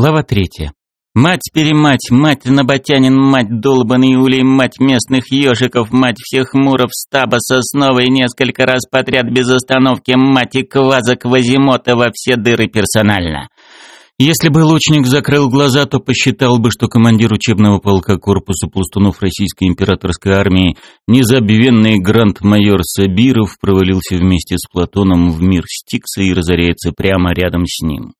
Глава третья. Мать-перемать, мать Наботянин, мать долбаный улей, мать местных ежиков, мать всех муров стаба сосновой несколько раз подряд без остановки, мать и кваза Квазимота во все дыры персонально. Если бы лучник закрыл глаза, то посчитал бы, что командир учебного полка корпуса пластунов Российской императорской армии, незабвенный гранд-майор Сабиров, провалился вместе с Платоном в мир Стикса и разоряется прямо рядом с ним.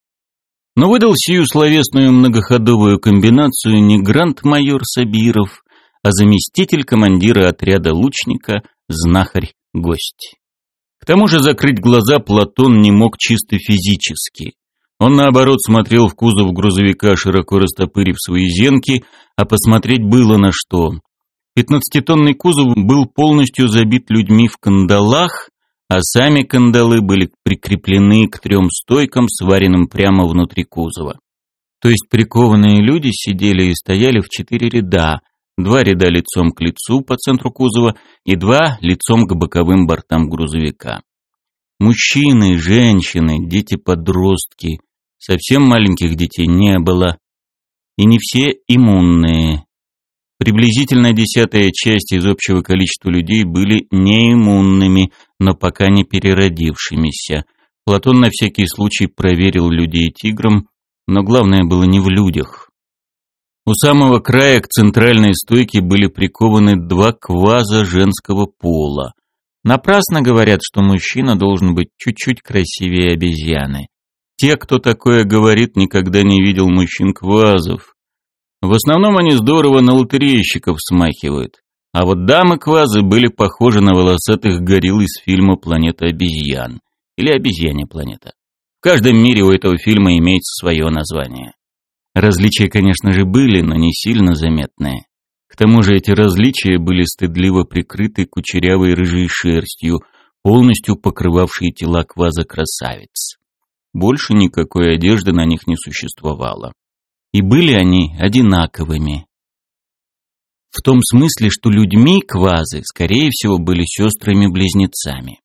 Но выдал сию словесную многоходовую комбинацию не гранд-майор Сабиров, а заместитель командира отряда лучника, знахарь-гость. К тому же закрыть глаза Платон не мог чисто физически. Он, наоборот, смотрел в кузов грузовика, широко растопырив свои зенки, а посмотреть было на что. Пятнадцатитонный кузов был полностью забит людьми в кандалах, а сами кандалы были прикреплены к трем стойкам, сваренным прямо внутри кузова. То есть прикованные люди сидели и стояли в четыре ряда, два ряда лицом к лицу по центру кузова и два лицом к боковым бортам грузовика. Мужчины, женщины, дети-подростки, Совсем маленьких детей не было. И не все иммунные. Приблизительно десятая часть из общего количества людей были неиммунными, но пока не переродившимися. Платон на всякий случай проверил людей тигром, но главное было не в людях. У самого края к центральной стойке были прикованы два кваза женского пола. Напрасно говорят, что мужчина должен быть чуть-чуть красивее обезьяны. Те, кто такое говорит, никогда не видел мужчин-квазов. В основном они здорово на лотерейщиков смахивают. А вот дамы-квазы были похожи на волосатых горилл из фильма «Планета обезьян» или «Обезьянья планета». В каждом мире у этого фильма имеется свое название. Различия, конечно же, были, но не сильно заметные. К тому же эти различия были стыдливо прикрыты кучерявой рыжей шерстью, полностью покрывавшей тела кваза-красавиц. Больше никакой одежды на них не существовало. И были они одинаковыми. В том смысле, что людьми квазы, скорее всего, были сестрами-близнецами.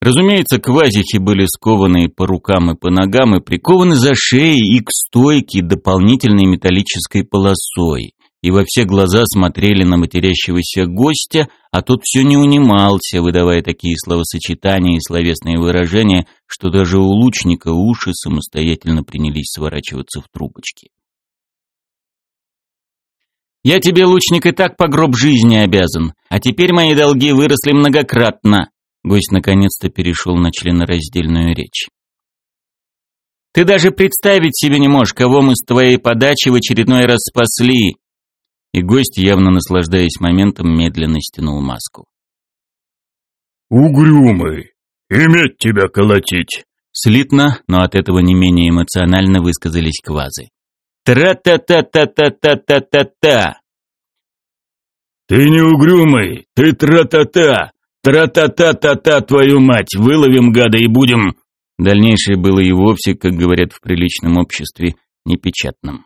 Разумеется, квазихи были скованы по рукам и по ногам и прикованы за шеей и к стойке дополнительной металлической полосой, и во все глаза смотрели на матерящегося гостя, а тот все не унимался, выдавая такие словосочетания и словесные выражения, что даже у лучника уши самостоятельно принялись сворачиваться в трубочки. «Я тебе, лучник, и так по гроб жизни обязан, а теперь мои долги выросли многократно», гость наконец-то перешел на членораздельную речь. «Ты даже представить себе не можешь, кого мы с твоей подачи в очередной раз спасли, и гость, явно наслаждаясь моментом, медленно стянул маску. «Угрюмый! Иметь тебя колотить!» Слитно, но от этого не менее эмоционально высказались квазы. «Тра-та-та-та-та-та-та-та-та!» «Ты не угрюмый, ты тра-та-та! Тра-та-та-та-та, твою мать! Выловим гада и будем...» Дальнейшее было и вовсе, как говорят в приличном обществе, непечатным.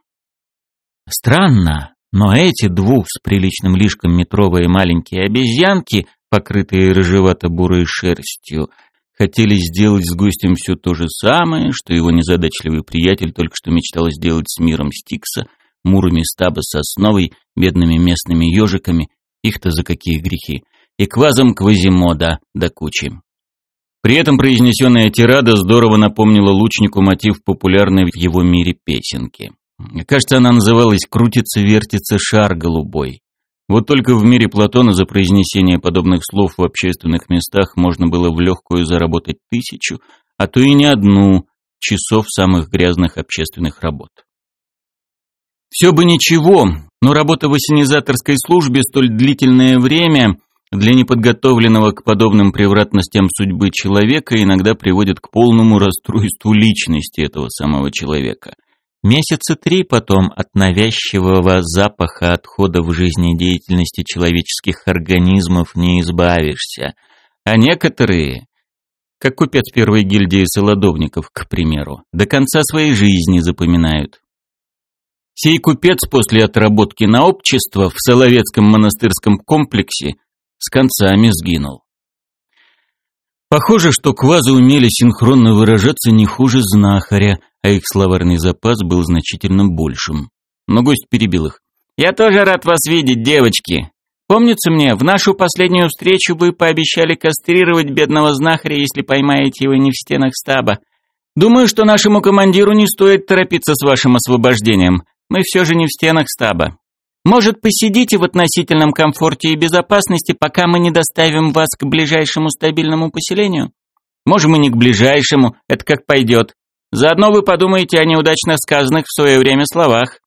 Странно, но эти двух с приличным лишком метровые маленькие обезьянки, покрытые рыжевато-бурой шерстью, хотели сделать с гостем все то же самое, что его незадачливый приятель только что мечтал сделать с миром Стикса, мурами стаба сосновой, бедными местными ежиками, их-то за какие грехи, и квазом Квазимода до кучи. При этом произнесенная тирада здорово напомнила лучнику мотив популярной в его мире песенки. Кажется, она называлась «Крутится-вертится шар голубой». Вот только в мире Платона за произнесение подобных слов в общественных местах можно было в легкую заработать тысячу, а то и не одну часов самых грязных общественных работ. Все бы ничего, но работа в ассенизаторской службе столь длительное время для неподготовленного к подобным превратностям судьбы человека иногда приводит к полному расстройству личности этого самого человека. Месяца три потом от навязчивого запаха отходов жизнедеятельности человеческих организмов не избавишься. А некоторые, как купец первой гильдии солодовников, к примеру, до конца своей жизни запоминают. Сей купец после отработки на общество в Соловецком монастырском комплексе с концами сгинул. Похоже, что квазы умели синхронно выражаться не хуже знахаря, а их словарный запас был значительно большим. Но гость перебил их. «Я тоже рад вас видеть, девочки. Помнится мне, в нашу последнюю встречу вы пообещали кастрировать бедного знахаря, если поймаете его не в стенах стаба. Думаю, что нашему командиру не стоит торопиться с вашим освобождением. Мы все же не в стенах стаба. Может, посидите в относительном комфорте и безопасности, пока мы не доставим вас к ближайшему стабильному поселению? Можем и не к ближайшему, это как пойдет. Заодно вы подумаете о неудачно сказанных в свое время словах.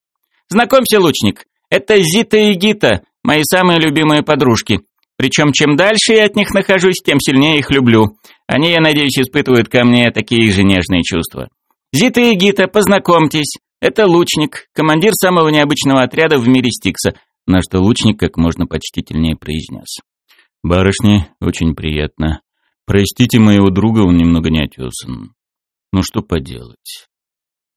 Знакомься, лучник, это Зита и Гита, мои самые любимые подружки. Причем чем дальше я от них нахожусь, тем сильнее их люблю. Они, я надеюсь, испытывают ко мне такие же нежные чувства. Зита и Гита, познакомьтесь. Это лучник, командир самого необычного отряда в мире Стикса, на что лучник как можно почтительнее произнес. «Барышни, очень приятно. Простите моего друга, он немного неотесан. Ну что поделать.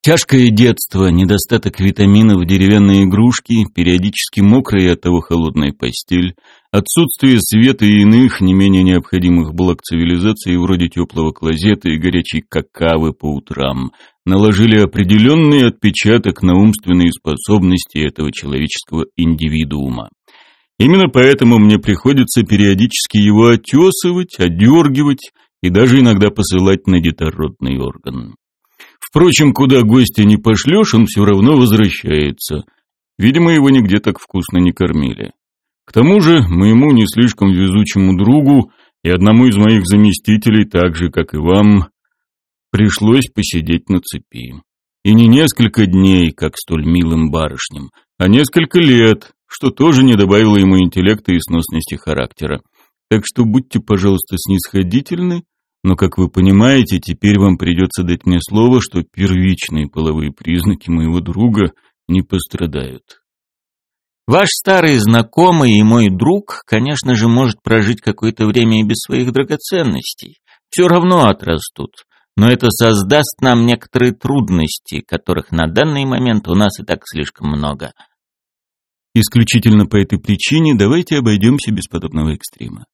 Тяжкое детство, недостаток витаминов, деревянные игрушки, периодически мокрая и оттого холодная постель, отсутствие света и иных не менее необходимых благ цивилизации вроде теплого клозета и горячей какавы по утрам наложили определенный отпечаток на умственные способности этого человеческого индивидуума. Именно поэтому мне приходится периодически его отесывать, одергивать и даже иногда посылать на детородный орган. Впрочем, куда гостя не пошлешь, он все равно возвращается. Видимо, его нигде так вкусно не кормили. К тому же, моему не слишком везучему другу и одному из моих заместителей, так же, как и вам, пришлось посидеть на цепи. И не несколько дней, как столь милым барышням, а несколько лет, что тоже не добавило ему интеллекта и сносности характера. Так что будьте, пожалуйста, снисходительны но, как вы понимаете, теперь вам придется дать мне слово, что первичные половые признаки моего друга не пострадают. Ваш старый знакомый и мой друг, конечно же, может прожить какое-то время и без своих драгоценностей. Все равно отрастут. Но это создаст нам некоторые трудности, которых на данный момент у нас и так слишком много. Исключительно по этой причине давайте обойдемся без подобного экстрима.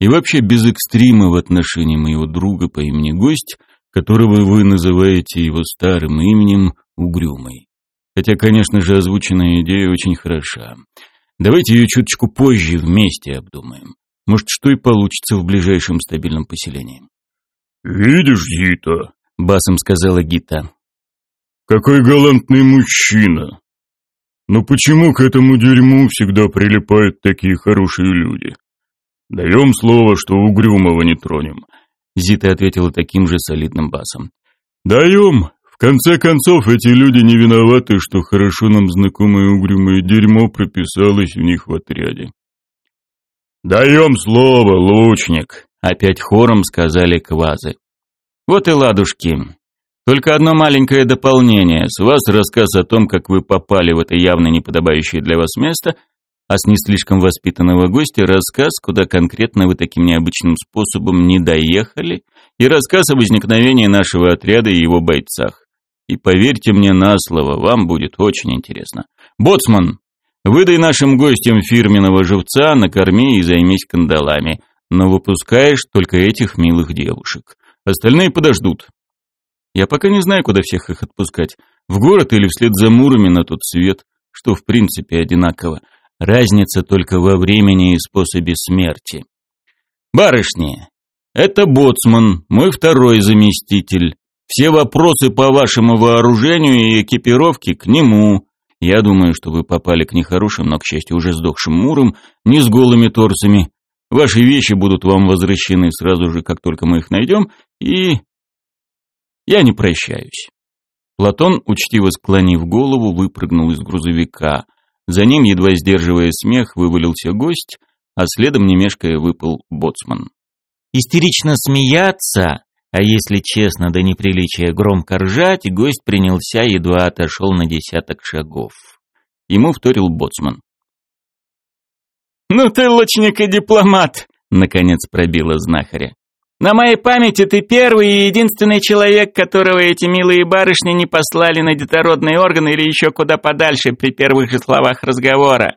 И вообще без экстрима в отношении моего друга по имени Гость, которого вы называете его старым именем Угрюмой. Хотя, конечно же, озвученная идея очень хороша. Давайте ее чуточку позже вместе обдумаем. Может, что и получится в ближайшем стабильном поселении. «Видишь, Гита?» — басом сказала Гита. «Какой галантный мужчина! Но почему к этому дерьму всегда прилипают такие хорошие люди? «Даем слово, что Угрюмого не тронем», — Зита ответила таким же солидным басом. «Даем. В конце концов, эти люди не виноваты, что хорошо нам знакомое угрюмое дерьмо прописалось у них в отряде». «Даем слово, лучник», — опять хором сказали квазы. «Вот и ладушки. Только одно маленькое дополнение. С вас рассказ о том, как вы попали в это явно неподобающее для вас место — а с не слишком воспитанного гостя рассказ, куда конкретно вы таким необычным способом не доехали, и рассказ о возникновении нашего отряда и его бойцах. И поверьте мне на слово, вам будет очень интересно. Боцман, выдай нашим гостям фирменного живца, накорми и займись кандалами, но выпускаешь только этих милых девушек. Остальные подождут. Я пока не знаю, куда всех их отпускать. В город или вслед за мурами на тот свет, что в принципе одинаково. Разница только во времени и способе смерти. Барышни, это боцман, мой второй заместитель. Все вопросы по вашему вооружению и экипировке к нему. Я думаю, что вы попали к нехорошим, но, к счастью, уже сдохшим мурам, не с голыми торсами. Ваши вещи будут вам возвращены сразу же, как только мы их найдем, и... Я не прощаюсь. Платон, учтиво склонив голову, выпрыгнул из грузовика. За ним, едва сдерживая смех, вывалился гость, а следом, не мешкая, выпал боцман. Истерично смеяться, а если честно, до неприличия громко ржать, гость принялся, едва отошел на десяток шагов. Ему вторил боцман. «Ну ты лучник и дипломат!» — наконец пробила знахаря. На моей памяти ты первый и единственный человек, которого эти милые барышни не послали на детородные органы или еще куда подальше при первых же словах разговора.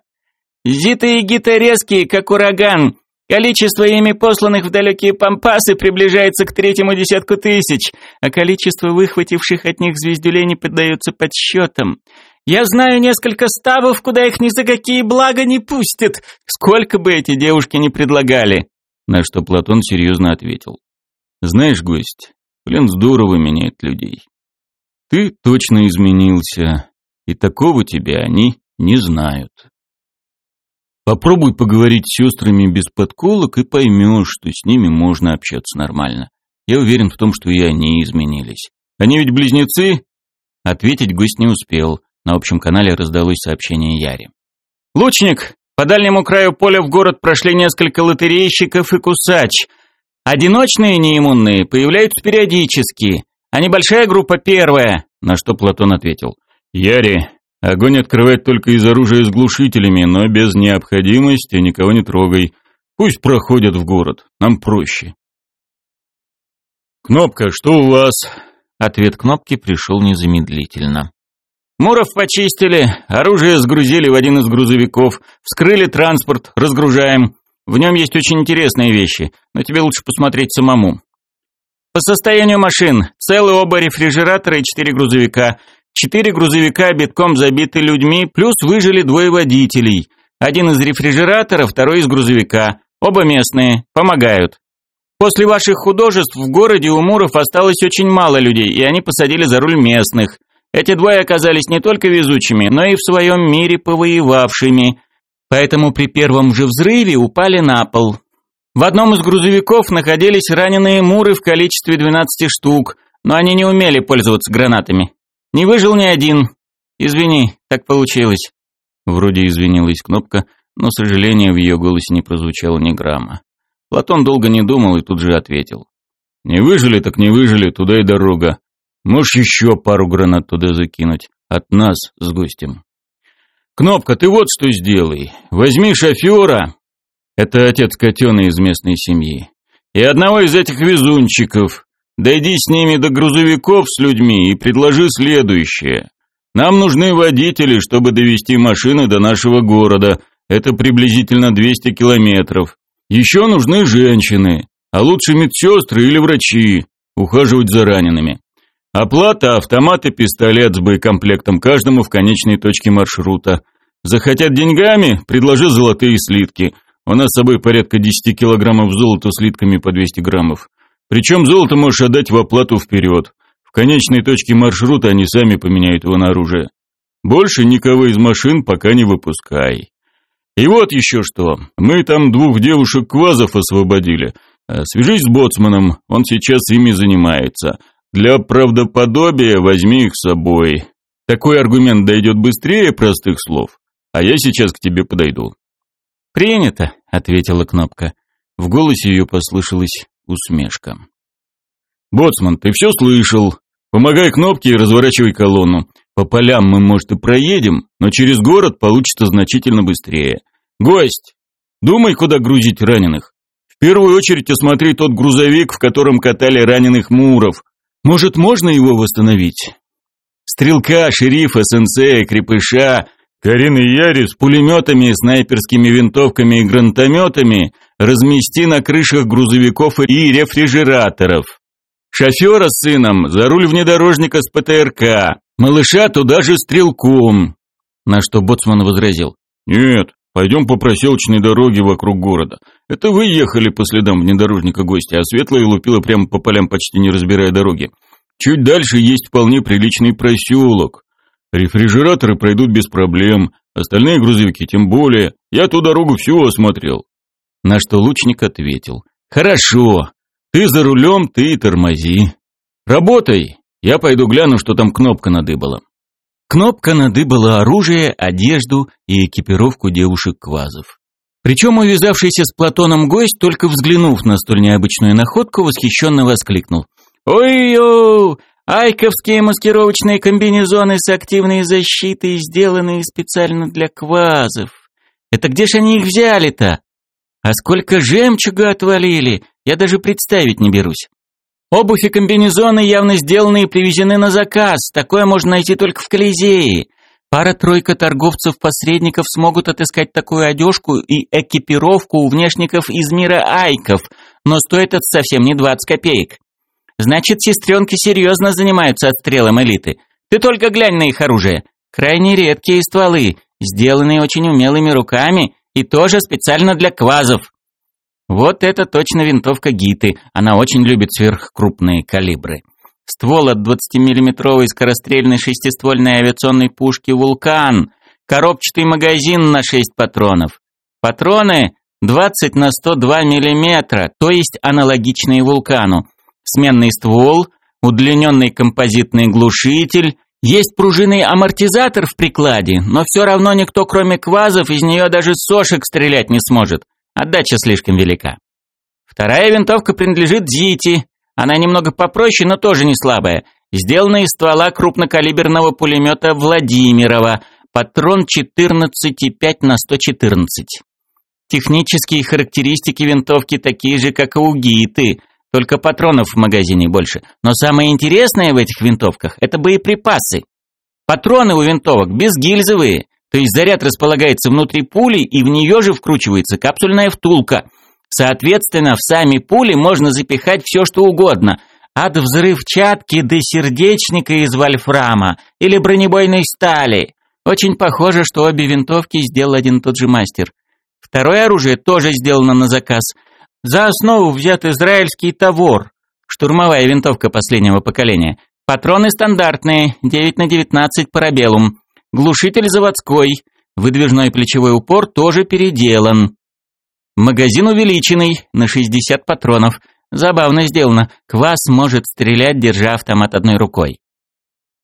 Зита и Гита резкие, как ураган, Количество ими посланных в далекие пампасы приближается к третьему десятку тысяч, а количество выхвативших от них звездюлей не поддается подсчетам. Я знаю несколько ставов, куда их ни за какие блага не пустят, сколько бы эти девушки ни предлагали. На что Платон серьезно ответил. Знаешь, гость, блин, здорово меняет людей. Ты точно изменился, и такого тебя они не знают. Попробуй поговорить с сестрами без подколок и поймешь, что с ними можно общаться нормально. Я уверен в том, что и они изменились. Они ведь близнецы? Ответить гость не успел. На общем канале раздалось сообщение Яре. «Лучник! По дальнему краю поля в город прошли несколько лотерейщиков и кусач. Одиночные неиммунные появляются периодически, а небольшая группа первая». На что Платон ответил. «Яре, Огонь открывать только из оружия с глушителями, но без необходимости никого не трогай. Пусть проходят в город, нам проще. «Кнопка, что у вас?» Ответ кнопки пришел незамедлительно. «Муров почистили, оружие сгрузили в один из грузовиков, вскрыли транспорт, разгружаем. В нем есть очень интересные вещи, но тебе лучше посмотреть самому. По состоянию машин, целы оба рефрижератора и четыре грузовика – Четыре грузовика битком забиты людьми, плюс выжили двое водителей. Один из рефрижератора, второй из грузовика. Оба местные, помогают. После ваших художеств в городе у Муров осталось очень мало людей, и они посадили за руль местных. Эти двое оказались не только везучими, но и в своем мире повоевавшими. Поэтому при первом же взрыве упали на пол. В одном из грузовиков находились раненые Муры в количестве 12 штук, но они не умели пользоваться гранатами. Не выжил ни один. Извини, так получилось. Вроде извинилась кнопка, но сожаления в ее голосе не прозвучало ни грамма. Платон долго не думал и тут же ответил. Не выжили, так не выжили, туда и дорога. Можешь еще пару гранат туда закинуть. От нас с гостем. Кнопка, ты вот что сделай. Возьми шофера. Это отец котена из местной семьи. И одного из этих везунчиков. Дойди с ними до грузовиков с людьми и предложи следующее. Нам нужны водители, чтобы довести машины до нашего города. Это приблизительно 200 километров. Еще нужны женщины, а лучше медсестры или врачи, ухаживать за ранеными. Оплата, автомат и пистолет с боекомплектом каждому в конечной точке маршрута. Захотят деньгами, предложи золотые слитки. У нас с собой порядка 10 килограммов золота слитками по 200 граммов. Причем золото можешь отдать в оплату вперед. В конечной точке маршрута они сами поменяют его на оружие. Больше никого из машин пока не выпускай. И вот еще что. Мы там двух девушек-квазов освободили. А свяжись с боцманом, он сейчас ими занимается. Для правдоподобия возьми их с собой. Такой аргумент дойдет быстрее простых слов. А я сейчас к тебе подойду. «Принято», — ответила Кнопка. В голосе ее послышалось Усмешка. «Боцман, ты все слышал? Помогай кнопке и разворачивай колонну. По полям мы, может, и проедем, но через город получится значительно быстрее. Гость, думай, куда грузить раненых. В первую очередь осмотри тот грузовик, в котором катали раненых муров. Может, можно его восстановить? Стрелка, шерифа, сенсея, крепыша, Карин и Яри с пулеметами, снайперскими винтовками и гранатометами размести на крышах грузовиков и рефрижераторов. Шофера с сыном за руль внедорожника с ПТРК, малыша туда же стрелком. На что Боцман возразил. «Нет, пойдем по проселочной дороге вокруг города. Это вы ехали по следам внедорожника гостя, а Светлая лупила прямо по полям, почти не разбирая дороги. Чуть дальше есть вполне приличный проселок. Рефрижераторы пройдут без проблем, остальные грузовики тем более. Я ту дорогу всю осмотрел. На что лучник ответил. Хорошо, ты за рулем, ты тормози. Работай, я пойду гляну, что там кнопка надыбала. Кнопка надыбала оружие, одежду и экипировку девушек-квазов. Причем увязавшийся с Платоном гость, только взглянув на столь необычную находку, восхищенно воскликнул. «Ой-ё! Айковские маскировочные комбинезоны с активной защитой, сделанные специально для квазов. Это где же они их взяли-то? А сколько жемчуга отвалили, я даже представить не берусь. Обувь и комбинезоны явно сделаны и привезены на заказ, такое можно найти только в Колизее. Пара-тройка торговцев-посредников смогут отыскать такую одежку и экипировку у внешников из мира айков, но стоит это совсем не 20 копеек. Значит, сестренки серьезно занимаются отстрелом элиты. Ты только глянь на их оружие. Крайне редкие стволы, сделанные очень умелыми руками и тоже специально для квазов. Вот это точно винтовка Гиты, она очень любит сверхкрупные калибры. Ствол от 20-миллиметровой скорострельной шестиствольной авиационной пушки «Вулкан», коробчатый магазин на 6 патронов. Патроны 20 на 102 мм, то есть аналогичные «Вулкану». Сменный ствол, удлиненный композитный глушитель, есть пружинный амортизатор в прикладе, но все равно никто, кроме квазов, из нее даже сошек стрелять не сможет. Отдача слишком велика. Вторая винтовка принадлежит Зити. Она немного попроще, но тоже не слабая. Сделана из ствола крупнокалиберного пулемета Владимирова. Патрон 14,5 на 114. Технические характеристики винтовки такие же, как и у Гиты, только патронов в магазине больше. Но самое интересное в этих винтовках – это боеприпасы. Патроны у винтовок безгильзовые, то есть заряд располагается внутри пули и в нее же вкручивается капсульная втулка. Соответственно, в сами пули можно запихать все, что угодно. От взрывчатки до сердечника из вольфрама или бронебойной стали. Очень похоже, что обе винтовки сделал один и тот же мастер. Второе оружие тоже сделано на заказ. За основу взят израильский Тавор, штурмовая винтовка последнего поколения. Патроны стандартные, 9 на 19 парабеллум. Глушитель заводской, выдвижной плечевой упор тоже переделан. Магазин увеличенный, на 60 патронов. Забавно сделано, квас может стрелять, держа автомат одной рукой.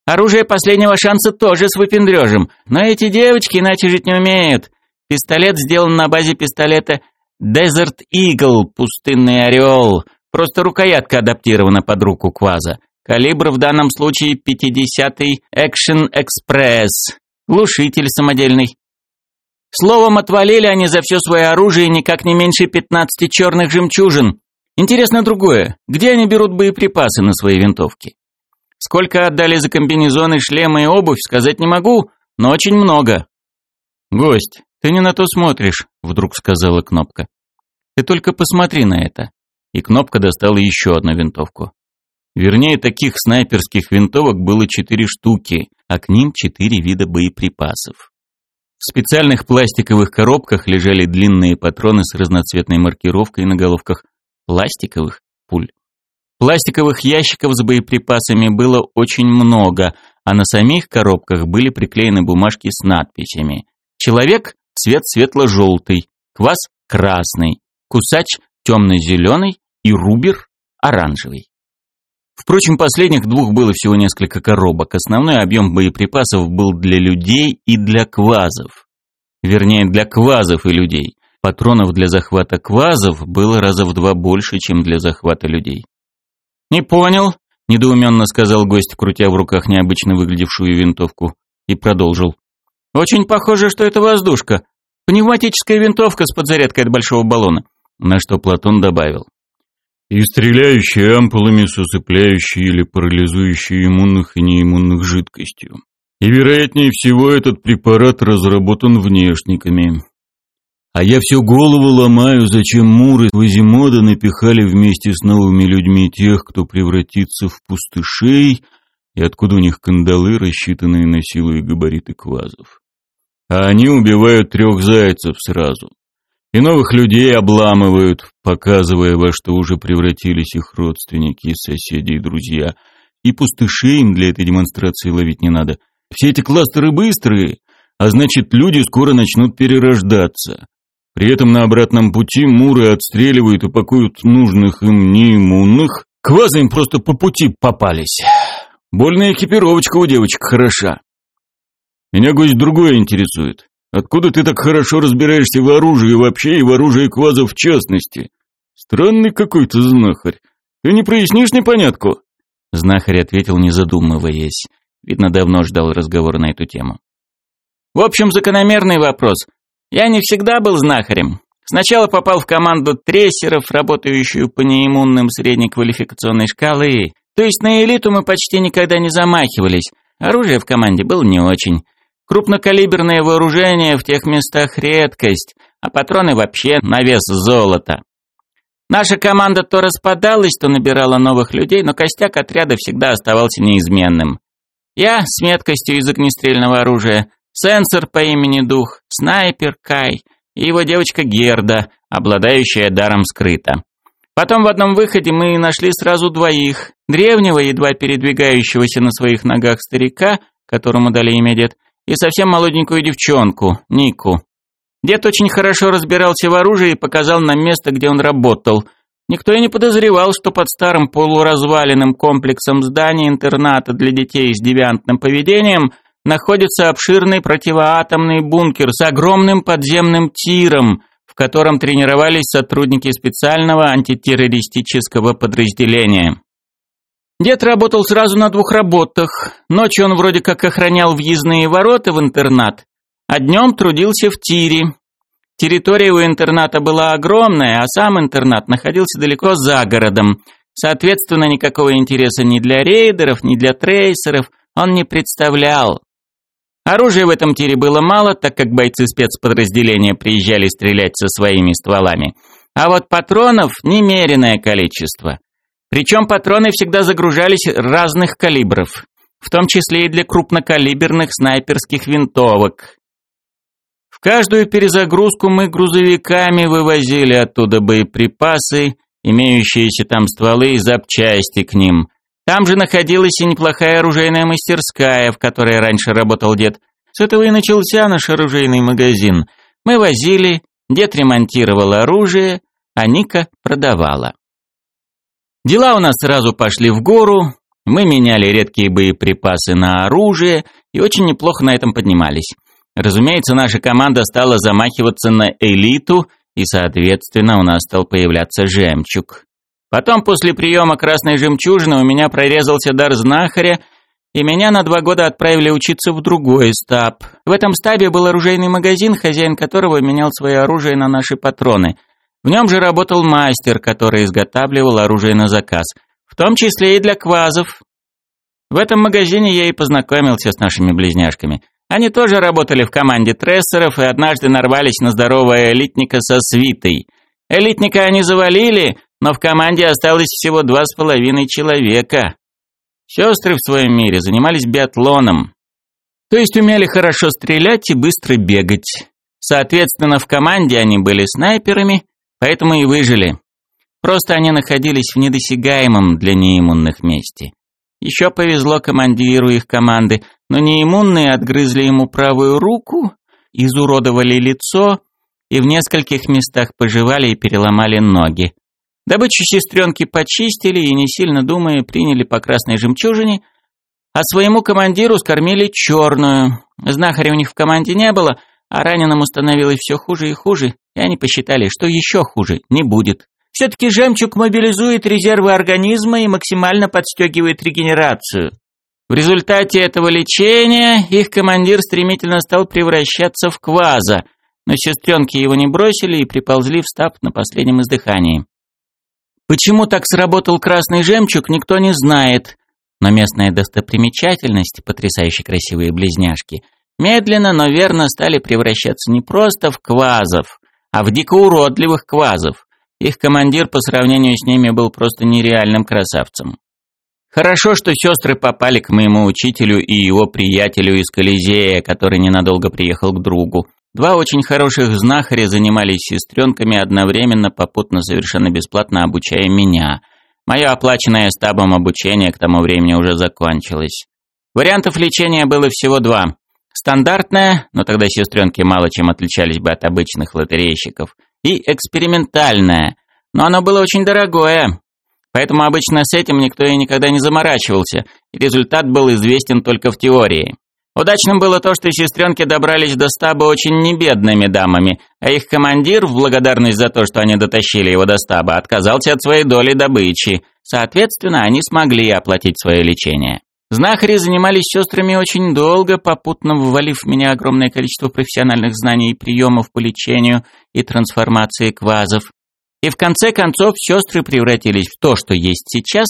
Оружие последнего шанса тоже с выпендрежем, но эти девочки иначе жить не умеют. Пистолет сделан на базе пистолета Desert Eagle, пустынный орел. Просто рукоятка адаптирована под руку кваза. Калибр в данном случае 50-й Action Express. Глушитель самодельный. Словом, отвалили они за все свое оружие никак не меньше 15 черных жемчужин. Интересно другое. Где они берут боеприпасы на свои винтовки? Сколько отдали за комбинезоны, шлемы и обувь, сказать не могу, но очень много. Гость, ты не на то смотришь, вдруг сказала Кнопка. Ты только посмотри на это. И Кнопка достала еще одну винтовку. Вернее, таких снайперских винтовок было четыре штуки, а к ним четыре вида боеприпасов. В специальных пластиковых коробках лежали длинные патроны с разноцветной маркировкой на головках пластиковых пуль. Пластиковых ящиков с боеприпасами было очень много, а на самих коробках были приклеены бумажки с надписями. Человек – цвет светло-желтый, квас – красный, кусач – темно-зеленый и рубер – оранжевый. Впрочем, последних двух было всего несколько коробок. Основной объем боеприпасов был для людей и для квазов. Вернее, для квазов и людей. Патронов для захвата квазов было раза в два больше, чем для захвата людей. «Не понял», – недоуменно сказал гость, крутя в руках необычно выглядевшую винтовку, и продолжил. «Очень похоже, что это воздушка. Пневматическая винтовка с подзарядкой от большого баллона». На что Платон добавил и стреляющие ампулами с усыпляющей или парализующей иммунных и неиммунных жидкостью. И вероятнее всего этот препарат разработан внешниками. А я всю голову ломаю, зачем Муры Вазимода напихали вместе с новыми людьми тех, кто превратится в пустышей, и откуда у них кандалы, рассчитанные на силу и габариты квазов. А они убивают трех зайцев сразу и новых людей обламывают, показывая, во что уже превратились их родственники, соседи и друзья. И пустышей им для этой демонстрации ловить не надо. Все эти кластеры быстрые, а значит, люди скоро начнут перерождаться. При этом на обратном пути муры отстреливают и пакуют нужных им неиммунных. Квазы им просто по пути попались. Больная экипировочка у девочек хороша. Меня гость другое интересует. Откуда ты так хорошо разбираешься в оружии вообще и в оружии квазов в частности? Странный какой-то знахарь. Ты не прояснишь непонятку?» Знахарь ответил, не задумываясь. Видно, давно ждал разговора на эту тему. «В общем, закономерный вопрос. Я не всегда был знахарем. Сначала попал в команду трессеров, работающую по неиммунным средней квалификационной шкалы. То есть на элиту мы почти никогда не замахивались. Оружие в команде было не очень. Крупнокалиберное вооружение в тех местах редкость, а патроны вообще на вес золота. Наша команда то распадалась, то набирала новых людей, но костяк отряда всегда оставался неизменным. Я с меткостью из огнестрельного оружия, сенсор по имени Дух, снайпер Кай и его девочка Герда, обладающая даром скрыто. Потом в одном выходе мы нашли сразу двоих. Древнего, едва передвигающегося на своих ногах старика, которому дали имя дед, и совсем молоденькую девчонку, Нику. Дед очень хорошо разбирался в оружии и показал нам место, где он работал. Никто и не подозревал, что под старым полуразваленным комплексом зданий интерната для детей с девиантным поведением находится обширный противоатомный бункер с огромным подземным тиром, в котором тренировались сотрудники специального антитеррористического подразделения. Дед работал сразу на двух работах. Ночью он вроде как охранял въездные ворота в интернат, а днем трудился в тире. Территория у интерната была огромная, а сам интернат находился далеко за городом. Соответственно, никакого интереса ни для рейдеров, ни для трейсеров он не представлял. Оружия в этом тире было мало, так как бойцы спецподразделения приезжали стрелять со своими стволами. А вот патронов немереное количество. Причем патроны всегда загружались разных калибров, в том числе и для крупнокалиберных снайперских винтовок. В каждую перезагрузку мы грузовиками вывозили оттуда боеприпасы, имеющиеся там стволы и запчасти к ним. Там же находилась и неплохая оружейная мастерская, в которой раньше работал дед. С этого и начался наш оружейный магазин. Мы возили, дед ремонтировал оружие, а Ника продавала. Дела у нас сразу пошли в гору, мы меняли редкие боеприпасы на оружие и очень неплохо на этом поднимались. Разумеется, наша команда стала замахиваться на элиту, и, соответственно, у нас стал появляться жемчуг. Потом, после приема красной жемчужины, у меня прорезался дар знахаря, и меня на два года отправили учиться в другой стаб. В этом стабе был оружейный магазин, хозяин которого менял свое оружие на наши патроны. В нем же работал мастер, который изготавливал оружие на заказ, в том числе и для квазов. В этом магазине я и познакомился с нашими близняшками. Они тоже работали в команде трессеров и однажды нарвались на здорового элитника со свитой. Элитника они завалили, но в команде осталось всего два с половиной человека. Сестры в своем мире занимались биатлоном. То есть умели хорошо стрелять и быстро бегать. Соответственно, в команде они были снайперами, поэтому и выжили. Просто они находились в недосягаемом для неиммунных месте. Еще повезло командиру их команды, но неиммунные отгрызли ему правую руку, изуродовали лицо и в нескольких местах пожевали и переломали ноги. Добычу сестренки почистили и, не сильно думая, приняли по красной жемчужине, а своему командиру скормили черную. Знахаря у них в команде не было, а раненому становилось все хуже и хуже, и они посчитали, что еще хуже не будет. Все-таки жемчуг мобилизует резервы организма и максимально подстегивает регенерацию. В результате этого лечения их командир стремительно стал превращаться в кваза, но сестренки его не бросили и приползли в стаб на последнем издыхании. Почему так сработал красный жемчуг, никто не знает, но местная достопримечательность, потрясающе красивые близняшки, медленно, но верно стали превращаться не просто в квазов, а в дико уродливых квазов. Их командир по сравнению с ними был просто нереальным красавцем. Хорошо, что сестры попали к моему учителю и его приятелю из Колизея, который ненадолго приехал к другу. Два очень хороших знахаря занимались сестренками одновременно, попутно совершенно бесплатно обучая меня. Мое оплаченное стабом обучение к тому времени уже закончилось. Вариантов лечения было всего два. Стандартное, но тогда сестренки мало чем отличались бы от обычных лотерейщиков, и экспериментальное, но оно было очень дорогое. Поэтому обычно с этим никто и никогда не заморачивался, и результат был известен только в теории. Удачным было то, что сестренки добрались до стаба очень небедными дамами, а их командир, в благодарность за то, что они дотащили его до стаба, отказался от своей доли добычи. Соответственно, они смогли оплатить свое лечение. Знахари занимались сестрами очень долго, попутно ввалив в меня огромное количество профессиональных знаний и приемов по лечению и трансформации квазов. И в конце концов сестры превратились в то, что есть сейчас,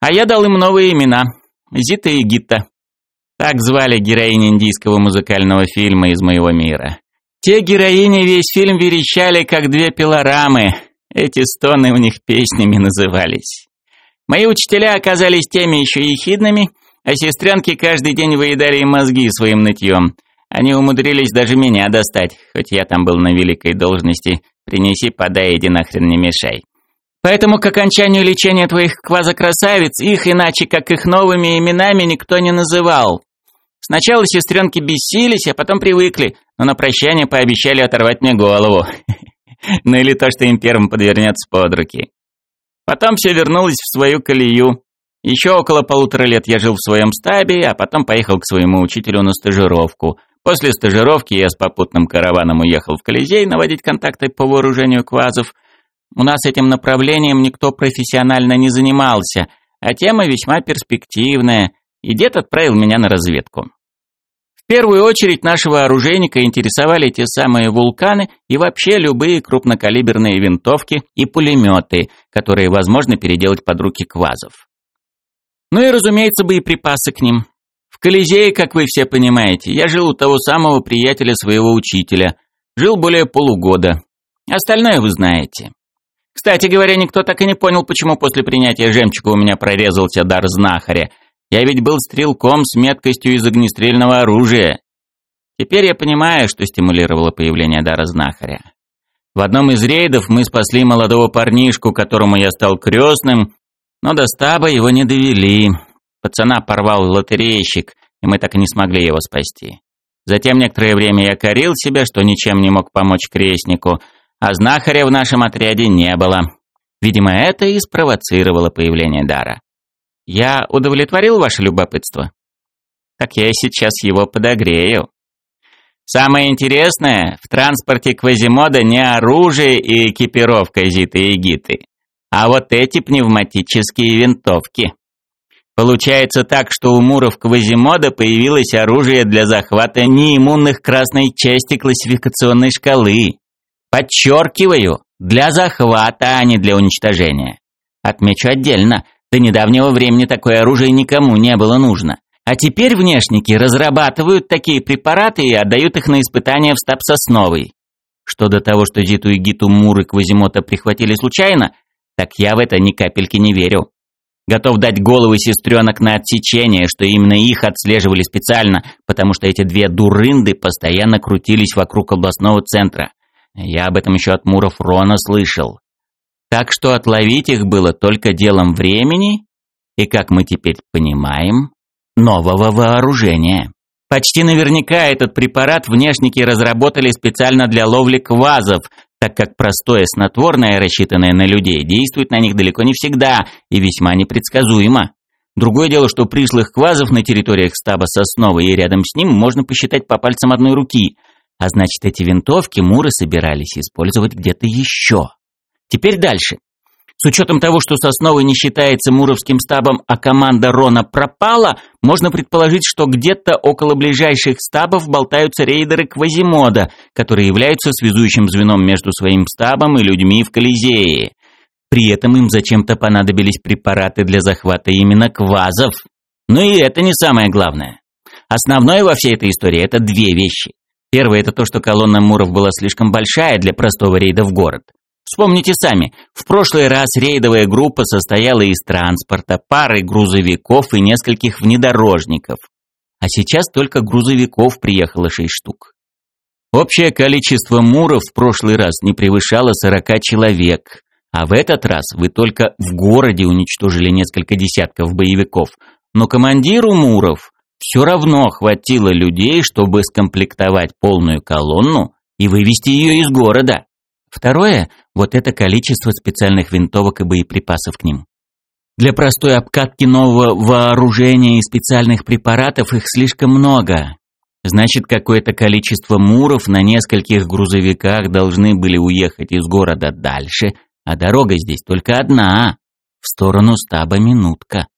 а я дал им новые имена – Зита и Гита. Так звали героинь индийского музыкального фильма из моего мира. Те героини весь фильм верещали, как две пилорамы. Эти стоны у них песнями назывались. Мои учителя оказались теми еще ехидными, а сестренки каждый день выедали им мозги своим нытьем. Они умудрились даже меня достать, хоть я там был на великой должности. Принеси, подай, иди нахрен не мешай. Поэтому к окончанию лечения твоих квазокрасавиц их иначе, как их новыми именами, никто не называл. Сначала сестренки бесились, а потом привыкли, но на прощание пообещали оторвать мне голову. Ну или то, что им первым подвернется под руки. Потом все вернулось в свою колею. Еще около полутора лет я жил в своем стабе, а потом поехал к своему учителю на стажировку. После стажировки я с попутным караваном уехал в Колизей наводить контакты по вооружению квазов. У нас этим направлением никто профессионально не занимался, а тема весьма перспективная, и дед отправил меня на разведку. В первую очередь нашего оружейника интересовали те самые вулканы и вообще любые крупнокалиберные винтовки и пулеметы, которые возможно переделать под руки квазов. Ну и, разумеется, боеприпасы к ним. В Колизее, как вы все понимаете, я жил у того самого приятеля своего учителя. Жил более полугода. Остальное вы знаете. Кстати говоря, никто так и не понял, почему после принятия жемчуга у меня прорезался дар знахаря – я ведь был стрелком с меткостью из огнестрельного оружия. Теперь я понимаю, что стимулировало появление дара знахаря. В одном из рейдов мы спасли молодого парнишку, которому я стал крестным, но до стаба его не довели. Пацана порвал лотерейщик, и мы так и не смогли его спасти. Затем некоторое время я корил себя, что ничем не мог помочь крестнику, а знахаря в нашем отряде не было. Видимо, это и спровоцировало появление дара. Я удовлетворил ваше любопытство? Так я сейчас его подогрею. Самое интересное, в транспорте Квазимода не оружие и экипировка Зиты и Гиты, а вот эти пневматические винтовки. Получается так, что у Муров Квазимода появилось оружие для захвата неиммунных красной части классификационной шкалы. Подчеркиваю, для захвата, а не для уничтожения. Отмечу отдельно, до недавнего времени такое оружие никому не было нужно. А теперь внешники разрабатывают такие препараты и отдают их на испытания в стаб Сосновый. Что до того, что Зиту и Гиту Муры Квазимота прихватили случайно, так я в это ни капельки не верю. Готов дать головы сестренок на отсечение, что именно их отслеживали специально, потому что эти две дурынды постоянно крутились вокруг областного центра. Я об этом еще от Муров Рона слышал. Так что отловить их было только делом времени и, как мы теперь понимаем, нового вооружения. Почти наверняка этот препарат внешники разработали специально для ловли квазов, так как простое снотворное, рассчитанное на людей, действует на них далеко не всегда и весьма непредсказуемо. Другое дело, что пришлых квазов на территориях стаба Сосновой и рядом с ним можно посчитать по пальцам одной руки, а значит эти винтовки муры собирались использовать где-то еще. Теперь дальше. С учетом того, что Сосновый не считается Муровским стабом, а команда Рона пропала, можно предположить, что где-то около ближайших стабов болтаются рейдеры Квазимода, которые являются связующим звеном между своим стабом и людьми в Колизее. При этом им зачем-то понадобились препараты для захвата именно квазов. Но и это не самое главное. Основное во всей этой истории – это две вещи. Первое – это то, что колонна Муров была слишком большая для простого рейда в город. Вспомните сами, в прошлый раз рейдовая группа состояла из транспорта, пары грузовиков и нескольких внедорожников. А сейчас только грузовиков приехало шесть штук. Общее количество муров в прошлый раз не превышало 40 человек, а в этот раз вы только в городе уничтожили несколько десятков боевиков, но командиру муров все равно хватило людей, чтобы скомплектовать полную колонну и вывести ее из города. Второе – вот это количество специальных винтовок и боеприпасов к ним. Для простой обкатки нового вооружения и специальных препаратов их слишком много. Значит, какое-то количество муров на нескольких грузовиках должны были уехать из города дальше, а дорога здесь только одна – в сторону стаба минутка.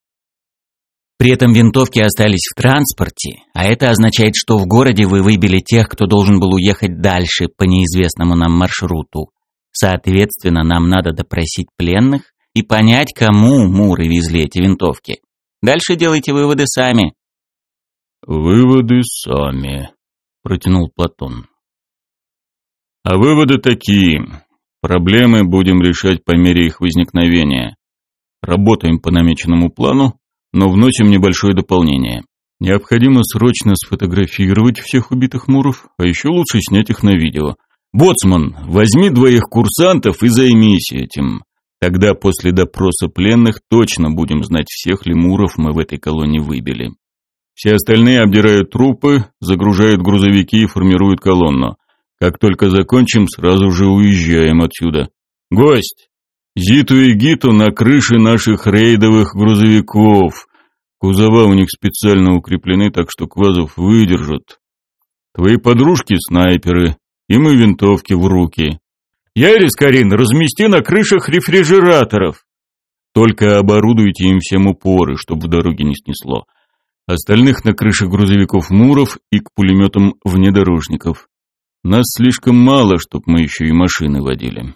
При этом винтовки остались в транспорте, а это означает, что в городе вы выбили тех, кто должен был уехать дальше по неизвестному нам маршруту. Соответственно, нам надо допросить пленных и понять, кому муры везли эти винтовки. Дальше делайте выводы сами. Выводы сами, протянул Платон. А выводы такие. Проблемы будем решать по мере их возникновения. Работаем по намеченному плану, но вносим небольшое дополнение. Необходимо срочно сфотографировать всех убитых муров, а еще лучше снять их на видео. Боцман, возьми двоих курсантов и займись этим. Тогда после допроса пленных точно будем знать, всех ли муров мы в этой колонии выбили. Все остальные обдирают трупы, загружают грузовики и формируют колонну. Как только закончим, сразу же уезжаем отсюда. Гость! Зиту и Гиту на крыше наших рейдовых грузовиков. Кузова у них специально укреплены, так что квазов выдержат. Твои подружки — снайперы, и мы винтовки в руки. Ярис, Карин, размести на крышах рефрижераторов. Только оборудуйте им всем упоры, чтобы в дороге не снесло. Остальных на крышах грузовиков Муров и к пулеметам внедорожников. Нас слишком мало, чтоб мы еще и машины водили.